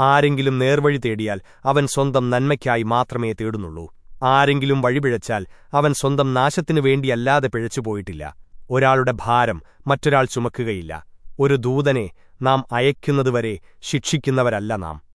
ആരെങ്കിലും നേർവഴി തേടിയാൽ അവൻ സ്വന്തം നന്മയ്ക്കായി മാത്രമേ തേടുന്നുള്ളൂ. ആരെങ്കിലും വഴിപിഴച്ചാൽ അവൻ സ്വന്തം നാശത്തിനു വേണ്ടിയല്ലാതെ പിഴച്ചുപോയിട്ടില്ല. ഒരാളുടെ ഭാരം മറ്റൊരാൾ ചുമക്കുകയില്ല. ഒരു ദൂതനെ നാം അയക്കുന്നതുവരെ ശിക്ഷിക്കുന്നവരല്ല നാം.